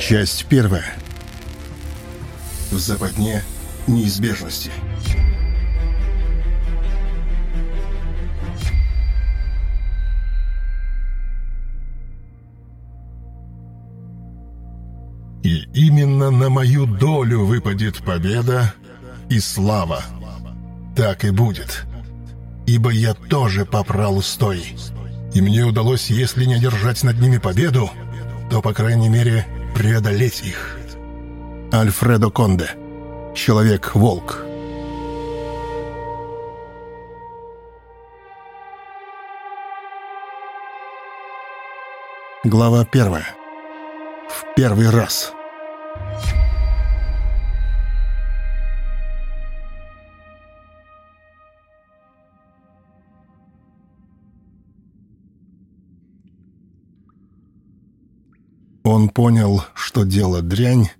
Часть первая. В западне неизбежности. И именно на мою долю выпадет победа и слава. Так и будет. Ибо я тоже попрал устои. И мне удалось, если не одержать над ними победу, то, по крайней мере, преодолеть их. Альфредо Конде. Человек-волк. Глава первая. В первый раз. Он понял, что дело дрянь,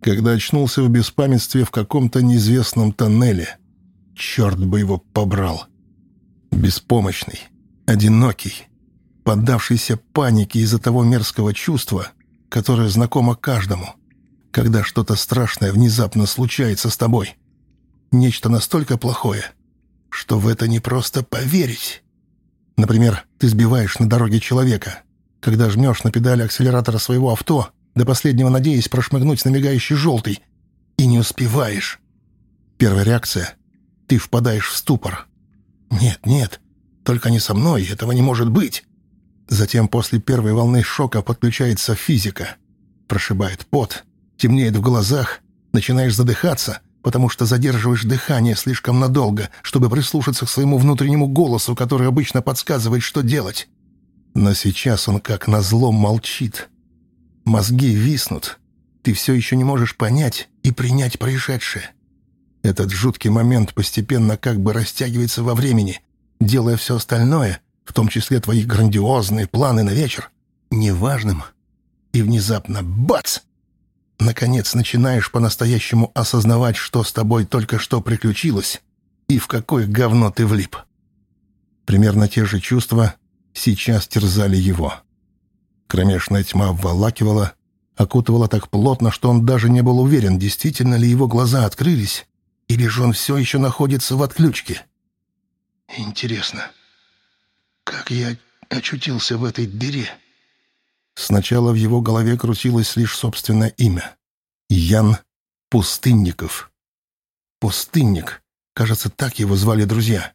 когда очнулся в беспамятстве в каком-то неизвестном тоннеле. Черт бы его побрал. Беспомощный, одинокий, поддавшийся панике из-за того мерзкого чувства, которое знакомо каждому, когда что-то страшное внезапно случается с тобой. Нечто настолько плохое, что в это не просто поверить. Например, ты сбиваешь на дороге человека — когда жмешь на педали акселератора своего авто, до последнего надеясь прошмыгнуть на мигающий желтый, и не успеваешь. Первая реакция — ты впадаешь в ступор. «Нет, нет, только не со мной, этого не может быть!» Затем после первой волны шока подключается физика. Прошибает пот, темнеет в глазах, начинаешь задыхаться, потому что задерживаешь дыхание слишком надолго, чтобы прислушаться к своему внутреннему голосу, который обычно подсказывает, что делать. Но сейчас он как назло молчит. Мозги виснут. Ты все еще не можешь понять и принять происшедшее. Этот жуткий момент постепенно как бы растягивается во времени, делая все остальное, в том числе твои грандиозные планы на вечер, неважным. И внезапно — бац! Наконец начинаешь по-настоящему осознавать, что с тобой только что приключилось и в какое говно ты влип. Примерно те же чувства сейчас терзали его. Кромешная тьма обволакивала, окутывала так плотно, что он даже не был уверен, действительно ли его глаза открылись, или же он все еще находится в отключке. «Интересно, как я очутился в этой дыре?» Сначала в его голове крутилось лишь собственное имя. Ян Пустынников. Пустынник. Кажется, так его звали друзья.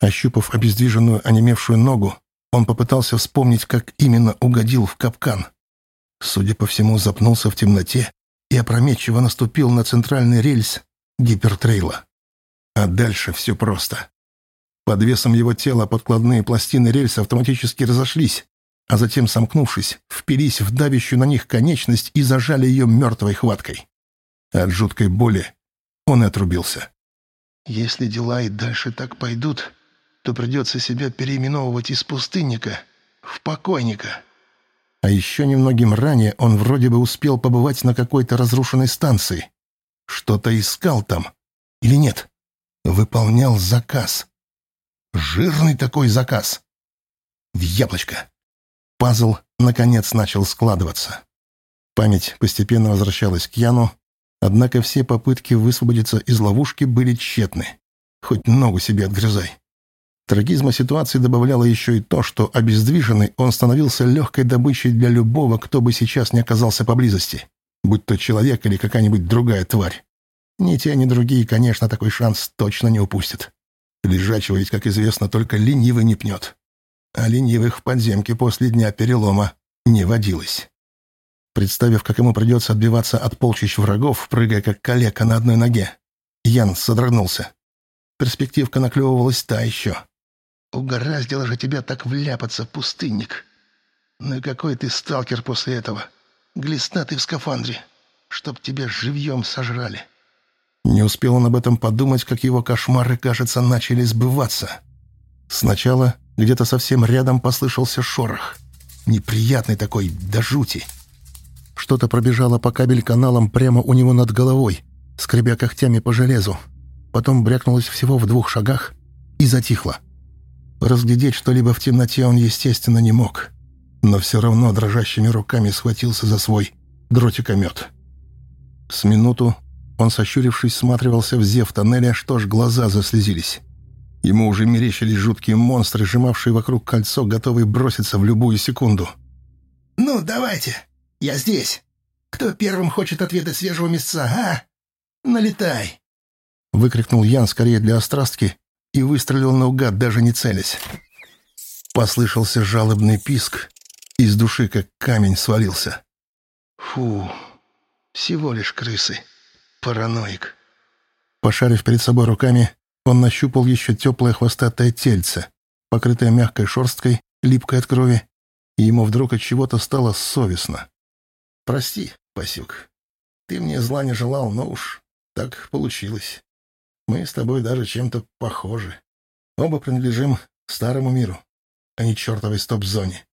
Ощупав обездвиженную, онемевшую ногу, он попытался вспомнить, как именно угодил в капкан. Судя по всему, запнулся в темноте и опрометчиво наступил на центральный рельс гипертрейла. А дальше все просто. Под весом его тела подкладные пластины рельса автоматически разошлись, а затем, сомкнувшись, впились в давящую на них конечность и зажали ее мертвой хваткой. От жуткой боли он и отрубился. «Если дела и дальше так пойдут, то придется себя переименовывать из пустынника в покойника. А еще немногим ранее он вроде бы успел побывать на какой-то разрушенной станции. Что-то искал там. Или нет? Выполнял заказ. Жирный такой заказ. В яблочко. Пазл, наконец, начал складываться. Память постепенно возвращалась к Яну, однако все попытки высвободиться из ловушки были тщетны. Хоть ногу себе отгрызай. Трагизма ситуации добавляло еще и то, что обездвиженный он становился легкой добычей для любого, кто бы сейчас не оказался поблизости, будь то человек или какая-нибудь другая тварь. Ни те, ни другие, конечно, такой шанс точно не упустят. Лежачего ведь, как известно, только ленивый не пнет. А ленивых в подземке после дня перелома не водилось. Представив, как ему придется отбиваться от полчищ врагов, прыгая как калека на одной ноге, Ян содрогнулся. Перспективка наклевывалась та еще. Угораздило же тебя так вляпаться, пустынник. Ну и какой ты сталкер после этого? Глистна ты в скафандре, чтоб тебя живьем сожрали. Не успел он об этом подумать, как его кошмары, кажется, начали сбываться. Сначала где-то совсем рядом послышался шорох. Неприятный такой, до жути. Что-то пробежало по кабель-каналам прямо у него над головой, скребя когтями по железу. Потом брякнулось всего в двух шагах и затихло. Разглядеть что-либо в темноте он, естественно, не мог. Но все равно дрожащими руками схватился за свой дротикомет. С минуту он, сощурившись, сматривался в зев тоннеля, что ж глаза заслезились. Ему уже мерещились жуткие монстры, сжимавшие вокруг кольцо, готовые броситься в любую секунду. «Ну, давайте! Я здесь! Кто первым хочет отведать свежего мясца, а? Налетай!» Выкрикнул Ян скорее для острастки и выстрелил наугад, даже не целясь. Послышался жалобный писк, из души как камень свалился. «Фу, всего лишь крысы. Параноик». Пошарив перед собой руками, он нащупал еще теплое хвостатое тельце, покрытое мягкой шерсткой, липкой от крови, и ему вдруг от чего-то стало совестно. «Прости, Пасюк, ты мне зла не желал, но уж так получилось. Мы с тобой даже чем-то похожи. Оба принадлежим старому миру, а не чертовой стоп-зоне.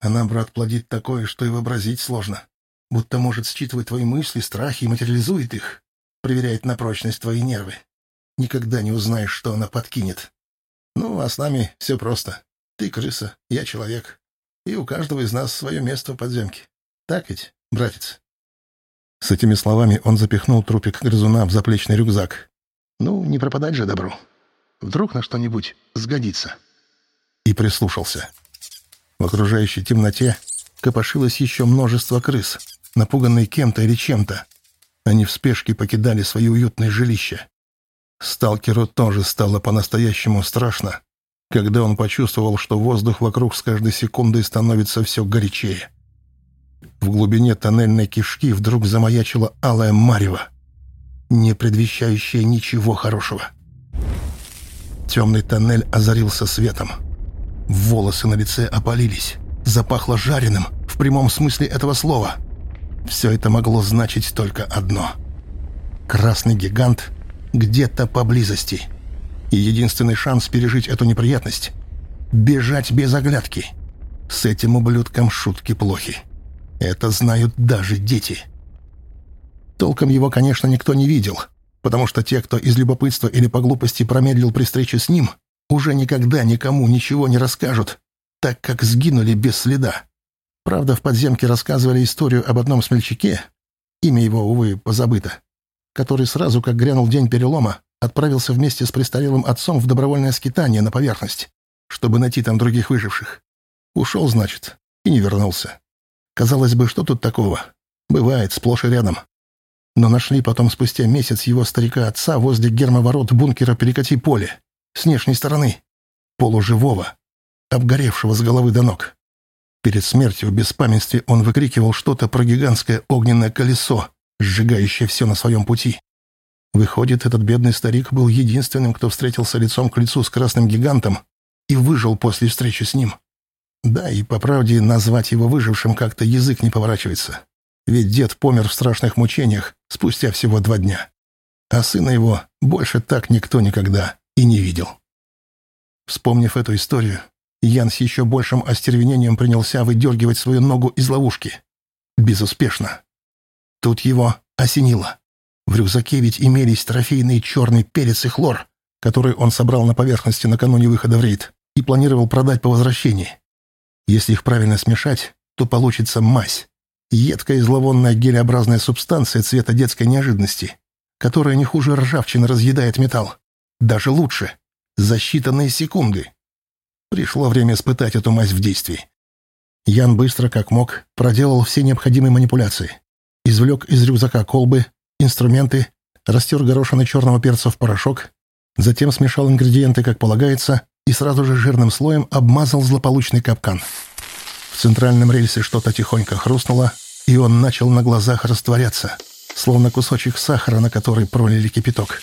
Она, брат, плодит такое, что и вообразить сложно. Будто может считывать твои мысли, страхи и материализует их, проверяет на прочность твои нервы. Никогда не узнаешь, что она подкинет. Ну, а с нами все просто. Ты крыса, я человек. И у каждого из нас свое место в подземке. Так ведь, братец?» С этими словами он запихнул трупик грызуна в заплечный рюкзак. «Ну, не пропадать же добру. Вдруг на что-нибудь сгодится». И прислушался. В окружающей темноте копошилось еще множество крыс, напуганные кем-то или чем-то. Они в спешке покидали свои уютные жилища. Сталкеру тоже стало по-настоящему страшно, когда он почувствовал, что воздух вокруг с каждой секундой становится все горячее. В глубине тоннельной кишки вдруг замаячила алая марево, не предвещающая ничего хорошего. Темный тоннель озарился светом — Волосы на лице опалились. Запахло жареным, в прямом смысле этого слова. Все это могло значить только одно. Красный гигант где-то поблизости. И единственный шанс пережить эту неприятность — бежать без оглядки. С этим ублюдком шутки плохи. Это знают даже дети. Толком его, конечно, никто не видел, потому что те, кто из любопытства или по глупости промедлил при встрече с ним — уже никогда никому ничего не расскажут, так как сгинули без следа. Правда, в подземке рассказывали историю об одном смельчаке, имя его, увы, позабыто, который сразу, как грянул день перелома, отправился вместе с престарелым отцом в добровольное скитание на поверхность, чтобы найти там других выживших. Ушел, значит, и не вернулся. Казалось бы, что тут такого? Бывает, сплошь и рядом. Но нашли потом спустя месяц его старика-отца возле гермоворот бункера «Перекати поле», с внешней стороны, полуживого, обгоревшего с головы до ног. Перед смертью в беспамятстве он выкрикивал что-то про гигантское огненное колесо, сжигающее все на своем пути. Выходит, этот бедный старик был единственным, кто встретился лицом к лицу с красным гигантом и выжил после встречи с ним. Да, и по правде назвать его выжившим как-то язык не поворачивается. Ведь дед помер в страшных мучениях спустя всего два дня. А сына его больше так никто никогда и не видел. Вспомнив эту историю, Ян с еще большим остервенением принялся выдергивать свою ногу из ловушки. Безуспешно. Тут его осенило. В рюкзаке ведь имелись трофейный черный перец и хлор, который он собрал на поверхности накануне выхода в рейд и планировал продать по возвращении. Если их правильно смешать, то получится мазь. Едкая и зловонная гелеобразная субстанция цвета детской неожиданности, которая не хуже ржавчины разъедает металл. Даже лучше. За считанные секунды. Пришло время испытать эту мазь в действии. Ян быстро, как мог, проделал все необходимые манипуляции. Извлек из рюкзака колбы, инструменты, растер горошины черного перца в порошок, затем смешал ингредиенты, как полагается, и сразу же жирным слоем обмазал злополучный капкан. В центральном рельсе что-то тихонько хрустнуло, и он начал на глазах растворяться, словно кусочек сахара, на который пролили кипяток.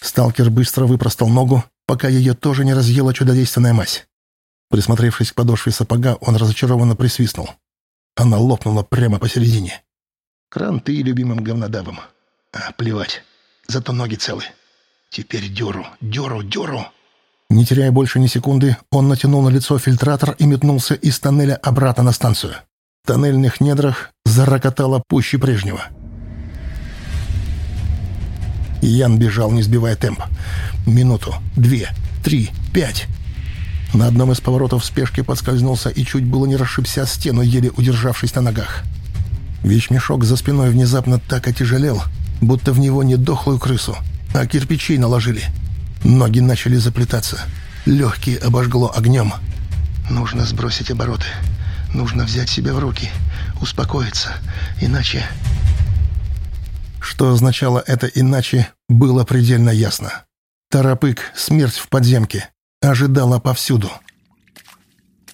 Сталкер быстро выпростал ногу, пока ее тоже не разъела чудодейственная мазь. Присмотревшись к подошве сапога, он разочарованно присвистнул. Она лопнула прямо посередине. Кранты любимым говнодавом. А, плевать. Зато ноги целы. Теперь дёру, дёру, дёру. Не теряя больше ни секунды, он натянул на лицо фильтратор и метнулся из тоннеля обратно на станцию. В тоннельных недрах зарокотало пуще прежнего. Ян бежал, не сбивая темп. Минуту, две, три, пять. На одном из поворотов в спешке подскользнулся и чуть было не расшибся стену, еле удержавшись на ногах. Вещмешок за спиной внезапно так отяжелел, будто в него не дохлую крысу, а кирпичей наложили. Ноги начали заплетаться. Легкие обожгло огнем. Нужно сбросить обороты. Нужно взять себя в руки, успокоиться, иначе... Что означало это «иначе» было предельно ясно. Тарапык, смерть в подземке, ожидала повсюду.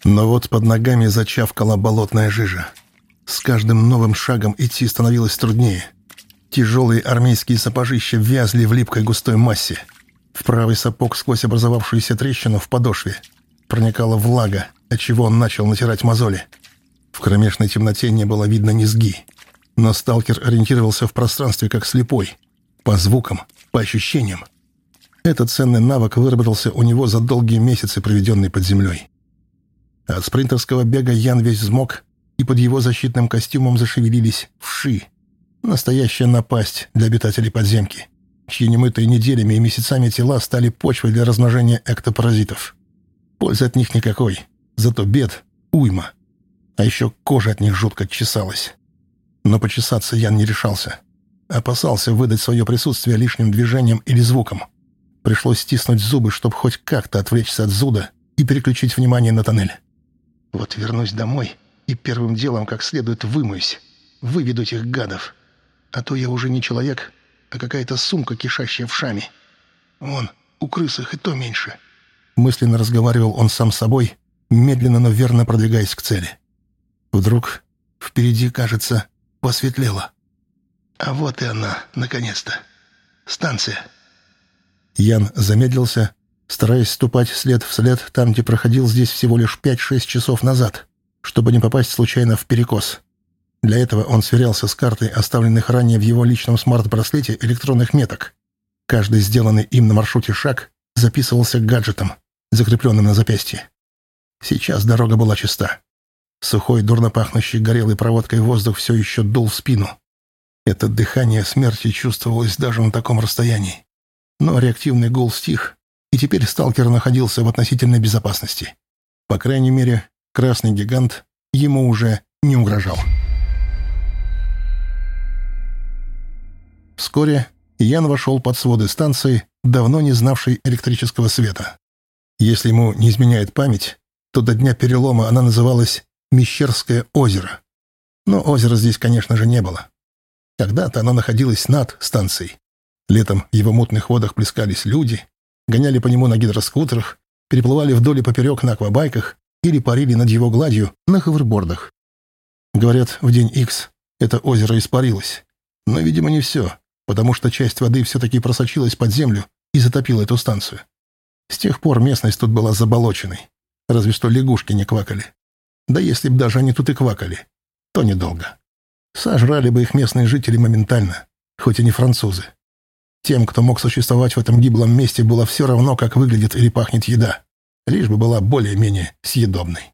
Но вот под ногами зачавкала болотная жижа. С каждым новым шагом идти становилось труднее. Тяжелые армейские сапожища вязли в липкой густой массе. В правый сапог сквозь образовавшуюся трещину в подошве проникала влага, отчего он начал натирать мозоли. В кромешной темноте не было видно низги. Но сталкер ориентировался в пространстве как слепой. По звукам, по ощущениям. Этот ценный навык выработался у него за долгие месяцы, проведенные под землей. От спринтерского бега Ян весь взмок, и под его защитным костюмом зашевелились вши. Настоящая напасть для обитателей подземки, чьи немытые неделями и месяцами тела стали почвой для размножения эктопаразитов. Пользы от них никакой, зато бед — уйма. А еще кожа от них жутко чесалась. Но почесаться Ян не решался. Опасался выдать свое присутствие лишним движением или звуком. Пришлось стиснуть зубы, чтобы хоть как-то отвлечься от зуда и переключить внимание на тоннель. Вот вернусь домой и первым делом как следует вымоюсь. Выведу этих гадов. А то я уже не человек, а какая-то сумка, кишащая в шами. Вон, у крыс их и то меньше. Мысленно разговаривал он сам с собой, медленно, но верно продвигаясь к цели. Вдруг впереди, кажется, посветлело. А вот и она, наконец-то. Станция. Ян замедлился, стараясь ступать след в след там, где проходил здесь всего лишь 5-6 часов назад, чтобы не попасть случайно в перекос. Для этого он сверялся с картой, оставленных ранее в его личном смарт-браслете электронных меток. Каждый сделанный им на маршруте шаг записывался гаджетом, закрепленным на запястье. Сейчас дорога была чиста. Сухой, дурно пахнущий горелой проводкой воздух все еще дул в спину. Это дыхание смерти чувствовалось даже на таком расстоянии. Но реактивный гул стих, и теперь сталкер находился в относительной безопасности. По крайней мере, красный гигант ему уже не угрожал. Вскоре Ян вошел под своды станции, давно не знавшей электрического света. Если ему не изменяет память, то до дня перелома она называлась Мещерское озеро. Но озера здесь, конечно же, не было. Когда-то оно находилось над станцией. Летом в его мутных водах плескались люди, гоняли по нему на гидроскутерах, переплывали вдоль и поперек на аквабайках или парили над его гладью на ховербордах. Говорят, в день Икс это озеро испарилось. Но, видимо, не все, потому что часть воды все-таки просочилась под землю и затопила эту станцию. С тех пор местность тут была заболоченной. Разве что лягушки не квакали. Да если б даже они тут и квакали, то недолго. Сожрали бы их местные жители моментально, хоть и не французы. Тем, кто мог существовать в этом гиблом месте, было все равно, как выглядит или пахнет еда, лишь бы была более-менее съедобной.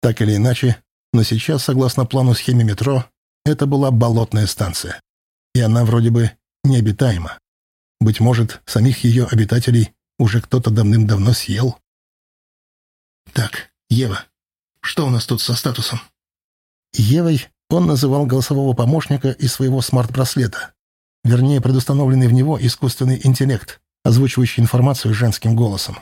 Так или иначе, но сейчас, согласно плану схеме метро, это была болотная станция. И она вроде бы необитаема. Быть может, самих ее обитателей уже кто-то давным-давно съел. «Так, Ева, что у нас тут со статусом?» Евой он называл голосового помощника из своего смарт-браслета. Вернее, предустановленный в него искусственный интеллект, озвучивающий информацию женским голосом.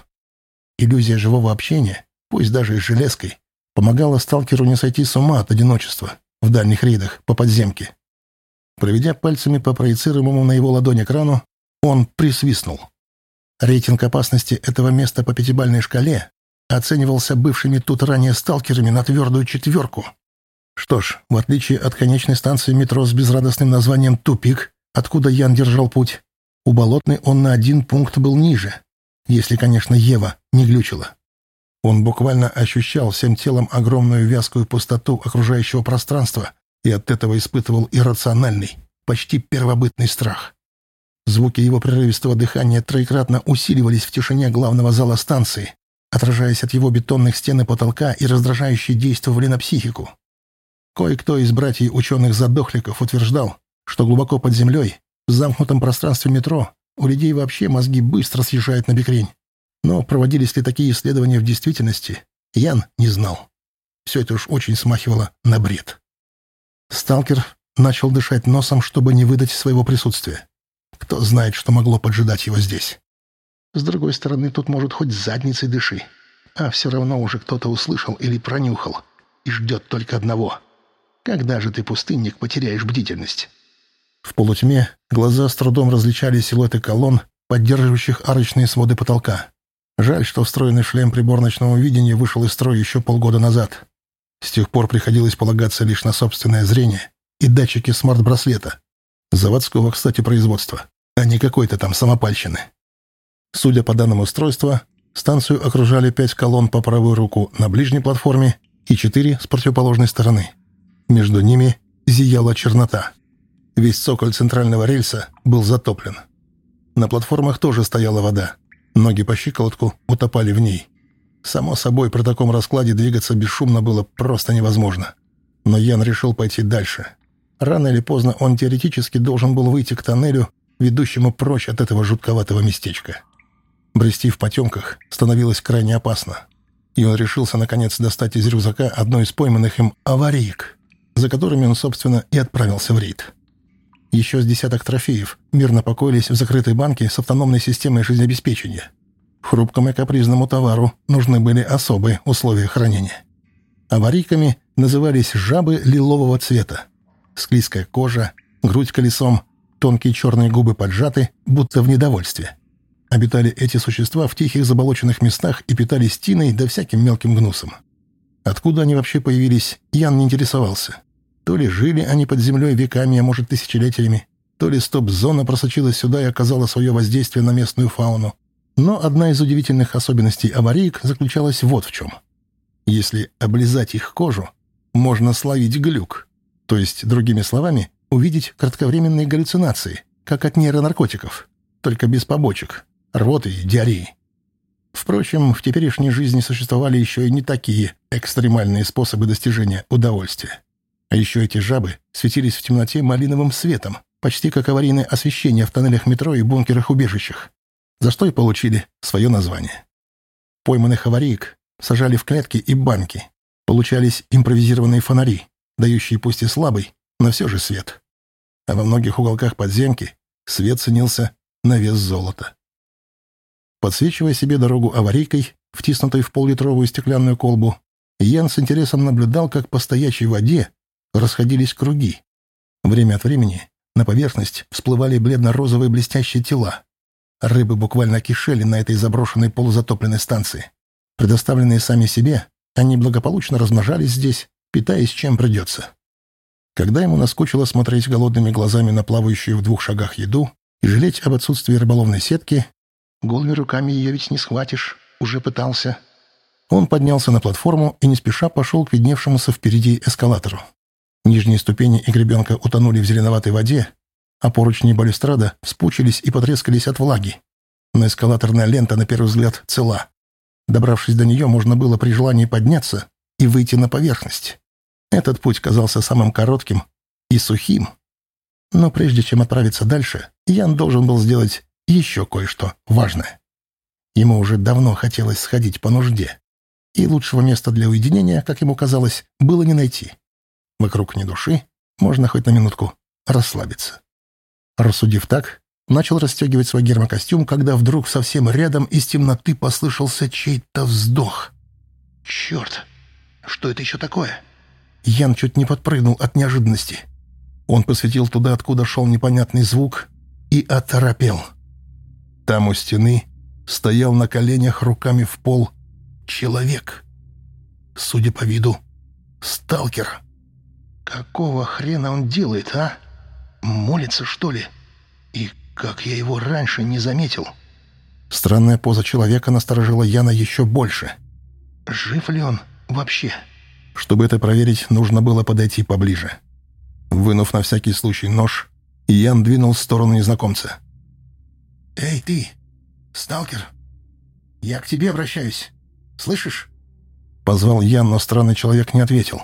Иллюзия живого общения, пусть даже и с железкой, помогала сталкеру не сойти с ума от одиночества в дальних рейдах по подземке. Проведя пальцами по проецируемому на его ладонь экрану, он присвистнул. Рейтинг опасности этого места по пятибальной шкале оценивался бывшими тут ранее сталкерами на твердую четверку. Что ж, в отличие от конечной станции метро с безрадостным названием «Тупик», откуда Ян держал путь, у Болотной он на один пункт был ниже, если, конечно, Ева не глючила. Он буквально ощущал всем телом огромную вязкую пустоту окружающего пространства и от этого испытывал иррациональный, почти первобытный страх. Звуки его прерывистого дыхания троекратно усиливались в тишине главного зала станции, отражаясь от его бетонных стен и потолка и раздражающе действовали на психику. Кое-кто из братьев ученых-задохликов утверждал, что глубоко под землей, в замкнутом пространстве метро, у людей вообще мозги быстро съезжают на бекрень. Но проводились ли такие исследования в действительности, Ян не знал. Все это уж очень смахивало на бред. Сталкер начал дышать носом, чтобы не выдать своего присутствия. Кто знает, что могло поджидать его здесь. С другой стороны, тут может хоть задницей дыши. А все равно уже кто-то услышал или пронюхал. И ждет только одного. Когда же ты, пустынник, потеряешь бдительность? В полутьме глаза с трудом различали силуэты колонн, поддерживающих арочные своды потолка. Жаль, что встроенный шлем приборночного видения вышел из строя еще полгода назад. С тех пор приходилось полагаться лишь на собственное зрение и датчики смарт-браслета. Заводского, кстати, производства, а не какой-то там самопальщины. Судя по данным устройства, станцию окружали пять колонн по правую руку на ближней платформе и четыре с противоположной стороны. Между ними зияла чернота. Весь цоколь центрального рельса был затоплен. На платформах тоже стояла вода. Ноги по щиколотку утопали в ней. Само собой, при таком раскладе двигаться бесшумно было просто невозможно. Но Ян решил пойти дальше. Рано или поздно он теоретически должен был выйти к тоннелю, ведущему прочь от этого жутковатого местечка. Брести в потемках становилось крайне опасно. И он решился, наконец, достать из рюкзака одно из пойманных им аварийк, за которыми он, собственно, и отправился в рейд. Еще с десяток трофеев мирно покоились в закрытой банке с автономной системой жизнеобеспечения. Хрупкому и капризному товару нужны были особые условия хранения. Аварийками назывались жабы лилового цвета. Склизкая кожа, грудь колесом, тонкие черные губы поджаты, будто в недовольстве. Обитали эти существа в тихих заболоченных местах и питались тиной да всяким мелким гнусом. Откуда они вообще появились, Ян не интересовался. То ли жили они под землей веками, а может тысячелетиями, то ли стоп-зона просочилась сюда и оказала свое воздействие на местную фауну. Но одна из удивительных особенностей авариек заключалась вот в чем. Если облизать их кожу, можно словить глюк. То есть, другими словами, увидеть кратковременные галлюцинации, как от нейронаркотиков, только без побочек, рвоты и диареи. Впрочем, в теперешней жизни существовали еще и не такие экстремальные способы достижения удовольствия. А еще эти жабы светились в темноте малиновым светом, почти как аварийное освещение в тоннелях метро и бункерах-убежищах, за что и получили свое название. Пойманных авариек сажали в клетки и банки. Получались импровизированные фонари, дающие пусть и слабый, но все же свет. А во многих уголках подземки свет ценился на вес золота. Подсвечивая себе дорогу аварийкой, втиснутой в поллитровую стеклянную колбу, Ян с интересом наблюдал, как по стоячей воде расходились круги. Время от времени на поверхность всплывали бледно-розовые блестящие тела. Рыбы буквально кишели на этой заброшенной полузатопленной станции. Предоставленные сами себе, они благополучно размножались здесь, питаясь чем придется. Когда ему наскучило смотреть голодными глазами на плавающую в двух шагах еду и жалеть об отсутствии рыболовной сетки, «Голыми руками ее ведь не схватишь, уже пытался». Он поднялся на платформу и не спеша пошел к видневшемуся впереди эскалатору. Нижние ступени и гребенка утонули в зеленоватой воде, а поручни балюстрада вспучились и потрескались от влаги. Но эскалаторная лента, на первый взгляд, цела. Добравшись до нее, можно было при желании подняться и выйти на поверхность. Этот путь казался самым коротким и сухим. Но прежде чем отправиться дальше, Ян должен был сделать еще кое-что важное. Ему уже давно хотелось сходить по нужде, и лучшего места для уединения, как ему казалось, было не найти. Вокруг ни души, можно хоть на минутку расслабиться. Рассудив так, начал расстегивать свой гермокостюм, когда вдруг совсем рядом из темноты послышался чей-то вздох. «Черт! Что это еще такое?» Ян чуть не подпрыгнул от неожиданности. Он посветил туда, откуда шел непонятный звук, и оторопел. Там у стены стоял на коленях руками в пол человек. Судя по виду, сталкер. Какого хрена он делает, а? Молится, что ли? И как я его раньше не заметил? Странная поза человека насторожила Яна еще больше. Жив ли он вообще? Чтобы это проверить, нужно было подойти поближе. Вынув на всякий случай нож, Ян двинул в сторону незнакомца. «Эй, ты, сталкер, я к тебе обращаюсь. Слышишь?» Позвал Ян, но странный человек не ответил.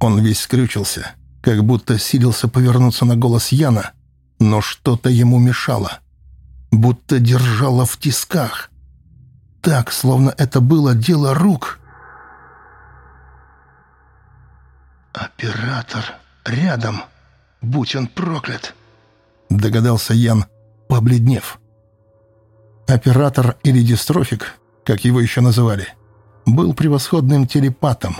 Он весь скрючился, как будто силился повернуться на голос Яна, но что-то ему мешало. Будто держало в тисках. Так, словно это было дело рук. «Оператор рядом. Будь он проклят!» Догадался Ян, побледнев. Оператор или дистрофик, как его еще называли, был превосходным телепатом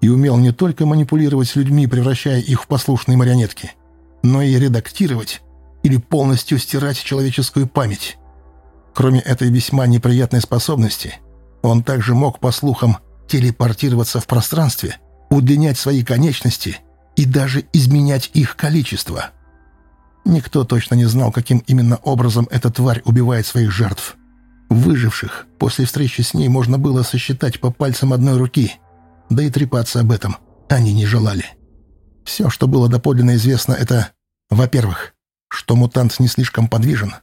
и умел не только манипулировать людьми, превращая их в послушные марионетки, но и редактировать или полностью стирать человеческую память. Кроме этой весьма неприятной способности, он также мог, по слухам, телепортироваться в пространстве, удлинять свои конечности и даже изменять их количество. Никто точно не знал, каким именно образом эта тварь убивает своих жертв. Выживших после встречи с ней можно было сосчитать по пальцам одной руки, да и трепаться об этом они не желали. Все, что было доподлинно известно, это, во-первых, что мутант не слишком подвижен.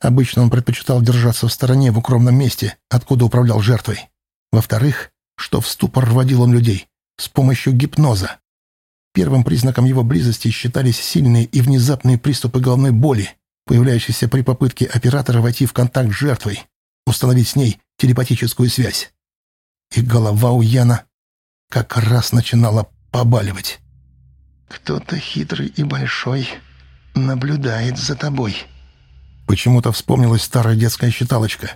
Обычно он предпочитал держаться в стороне в укромном месте, откуда управлял жертвой. Во-вторых, что в ступор вводил он людей с помощью гипноза. Первым признаком его близости считались сильные и внезапные приступы головной боли, появляющиеся при попытке оператора войти в контакт с жертвой, установить с ней телепатическую связь. И голова у Яна как раз начинала побаливать. «Кто-то хитрый и большой наблюдает за тобой». Почему-то вспомнилась старая детская считалочка.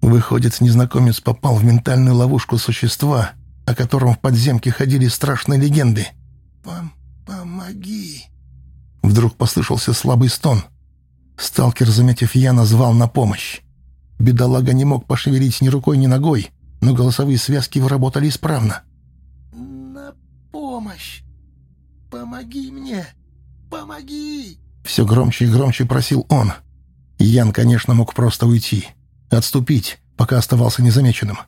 Выходит, незнакомец попал в ментальную ловушку существа, о котором в подземке ходили страшные легенды. Пом «Помоги!» Вдруг послышался слабый стон. Сталкер, заметив Яна, звал на помощь. Бедолага не мог пошевелить ни рукой, ни ногой, но голосовые связки работали исправно. «На помощь! Помоги мне! Помоги!» Все громче и громче просил он. Ян, конечно, мог просто уйти, отступить, пока оставался незамеченным.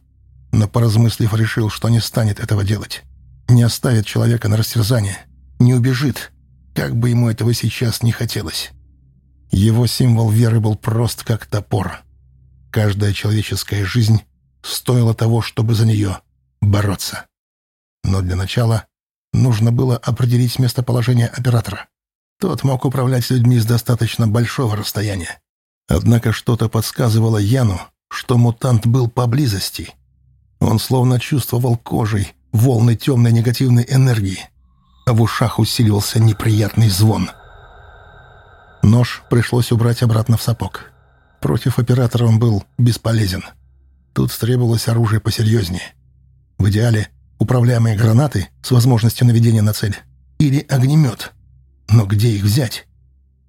Но, поразмыслив, решил, что не станет этого делать. Не оставит человека на растерзание, не убежит, как бы ему этого сейчас не хотелось. Его символ веры был прост, как топор. Каждая человеческая жизнь стоила того, чтобы за нее бороться. Но для начала нужно было определить местоположение оператора. Тот мог управлять людьми с достаточно большого расстояния. Однако что-то подсказывало Яну, что мутант был поблизости. Он словно чувствовал кожей волны темной негативной энергии, а в ушах усиливался неприятный звон. Нож пришлось убрать обратно в сапог. Против оператора он был бесполезен. Тут требовалось оружие посерьезнее. В идеале управляемые гранаты с возможностью наведения на цель или огнемет. Но где их взять?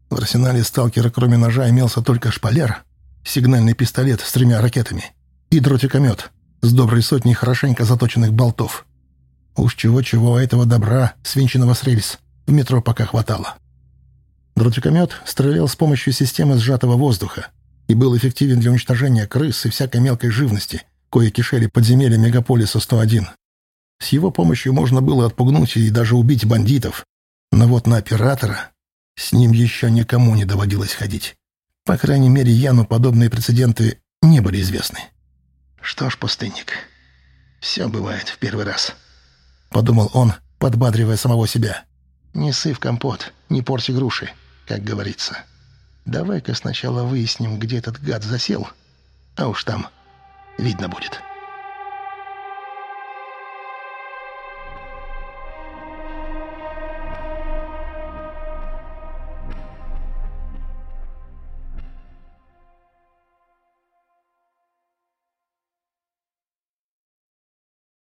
В арсенале сталкера кроме ножа имелся только шпалер, сигнальный пистолет с тремя ракетами и дротикомет с доброй сотней хорошенько заточенных болтов. Уж чего-чего а этого добра, свинченного с рельс, в метро пока хватало. Дротикомет стрелял с помощью системы сжатого воздуха, и был эффективен для уничтожения крыс и всякой мелкой живности, кое кишели подземелья мегаполиса 101. С его помощью можно было отпугнуть и даже убить бандитов. Но вот на оператора с ним еще никому не доводилось ходить. По крайней мере, Яну подобные прецеденты не были известны. «Что ж, пустынник, все бывает в первый раз», — подумал он, подбадривая самого себя. «Не сыв компот, не порти груши, как говорится». Давай-ка сначала выясним, где этот гад засел, а уж там видно будет».